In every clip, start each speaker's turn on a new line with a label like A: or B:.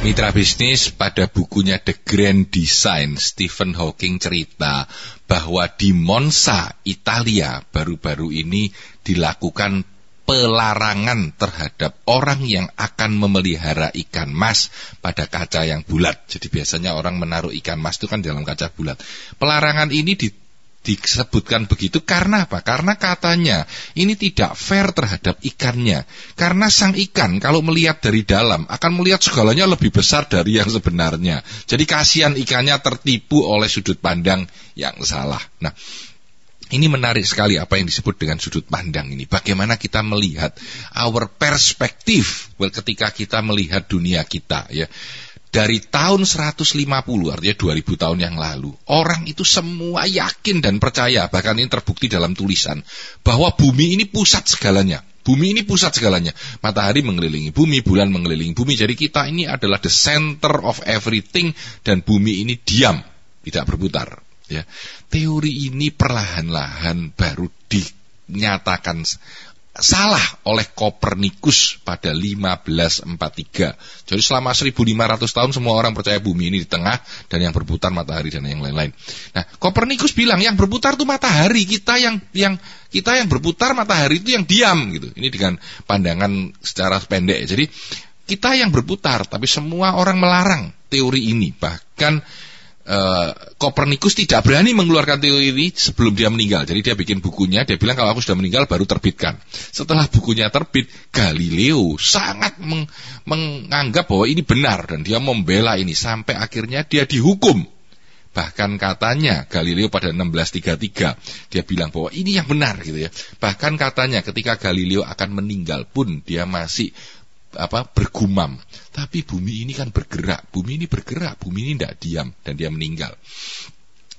A: Mitra bisnis pada bukunya The Grand Design, Stephen Hawking cerita bahwa di Monza, Italia, baru-baru ini dilakukan pelarangan terhadap orang yang akan memelihara ikan mas pada kaca yang bulat. Jadi biasanya orang menaruh ikan mas itu kan dalam kaca bulat. Pelarangan ini di disebutkan begitu karena apa? Karena katanya ini tidak fair terhadap ikannya. Karena sang ikan kalau melihat dari dalam akan melihat segalanya lebih besar dari yang sebenarnya. Jadi kasihan ikannya tertipu oleh sudut pandang yang salah. Nah, ini menarik sekali apa yang disebut dengan sudut pandang ini. Bagaimana kita melihat our perspektif well, ketika kita melihat dunia kita ya dari tahun 150 artinya 2000 tahun yang lalu orang itu semua yakin dan percaya bahkan ini terbukti dalam tulisan bahwa bumi ini pusat segalanya. Bumi ini pusat segalanya. Matahari mengelilingi bumi bulan mengelilingi bumi. Jadi kita ini adalah the center of everything dan bumi ini diam tidak berputar ya. Teori ini perlahan-lahan baru dinyatakan salah oleh Kopernikus pada 1543. Jadi selama 1500 tahun semua orang percaya bumi ini di tengah dan yang berputar matahari dan yang lain-lain. Nah, Kopernikus bilang yang berputar itu matahari, kita yang yang kita yang berputar matahari itu yang diam gitu. Ini dengan pandangan secara pendek. Jadi kita yang berputar tapi semua orang melarang teori ini. Bahkan Eh, Kopernikus tidak berani mengeluarkan teori ini sebelum dia meninggal. Jadi dia bikin bukunya, dia bilang kalau aku sudah meninggal baru terbitkan. Setelah bukunya terbit, Galileo sangat meng menganggap bahwa ini benar dan dia membela ini sampai akhirnya dia dihukum. Bahkan katanya Galileo pada 1633 dia bilang bahwa ini yang benar gitu ya. Bahkan katanya ketika Galileo akan meninggal pun dia masih apa bergumam. Tapi bumi ini kan bergerak, bumi ini bergerak, bumi ini tidak diam dan dia meninggal.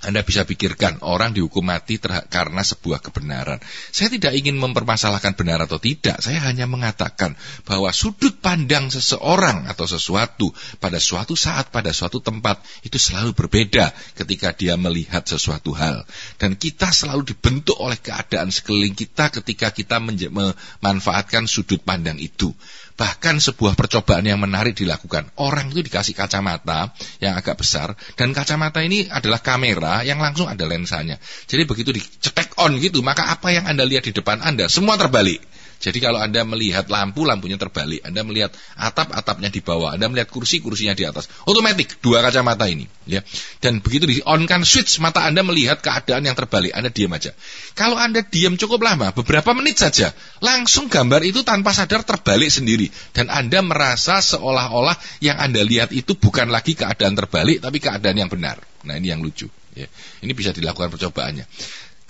A: Anda bisa pikirkan orang dihukum mati karena sebuah kebenaran. Saya tidak ingin mempermasalahkan benar atau tidak. Saya hanya mengatakan bahwa sudut pandang seseorang atau sesuatu pada suatu saat, pada suatu tempat itu selalu berbeda ketika dia melihat sesuatu hal. Dan kita selalu dibentuk oleh keadaan sekeliling kita ketika kita memanfaatkan sudut pandang itu. Bahkan sebuah percobaan yang menarik dilakukan. Orang itu dikasih kacamata yang agak besar dan kacamata ini adalah kamera yang langsung ada lensanya. Jadi begitu dicetek on gitu, maka apa yang Anda lihat di depan Anda semua terbalik. Jadi kalau Anda melihat lampu, lampunya terbalik. Anda melihat atap, atapnya di bawah. Anda melihat kursi, kursinya di atas. Otomatis dua kacamata ini. ya. Dan begitu di on kan switch, mata Anda melihat keadaan yang terbalik. Anda diam aja. Kalau Anda diam cukup lama, beberapa menit saja, langsung gambar itu tanpa sadar terbalik sendiri. Dan Anda merasa seolah-olah yang Anda lihat itu bukan lagi keadaan terbalik, tapi keadaan yang benar. Nah ini yang lucu. Ya. Ini bisa dilakukan percobaannya.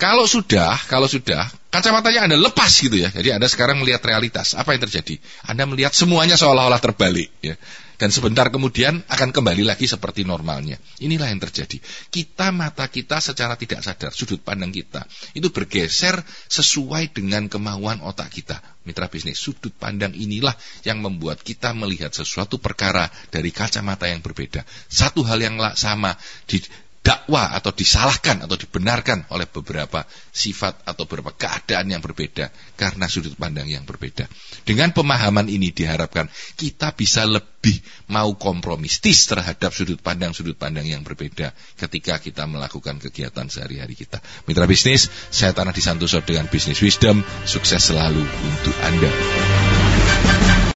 A: Kalau sudah, kalau sudah, kacamatanya Anda lepas gitu ya. Jadi Anda sekarang melihat realitas. Apa yang terjadi? Anda melihat semuanya seolah-olah terbalik ya. Dan sebentar kemudian akan kembali lagi seperti normalnya. Inilah yang terjadi. Kita mata kita secara tidak sadar, sudut pandang kita itu bergeser sesuai dengan kemauan otak kita. Mitra bisnis, sudut pandang inilah yang membuat kita melihat sesuatu perkara dari kacamata yang berbeda. Satu hal yang sama di dakwah atau disalahkan atau dibenarkan oleh beberapa sifat atau beberapa keadaan yang berbeda karena sudut pandang yang berbeda. Dengan pemahaman ini diharapkan kita bisa lebih mau kompromistis terhadap sudut pandang-sudut pandang yang berbeda ketika kita melakukan kegiatan sehari-hari kita. Mitra bisnis, saya Tanah Disantoso dengan Bisnis Wisdom, sukses selalu untuk Anda.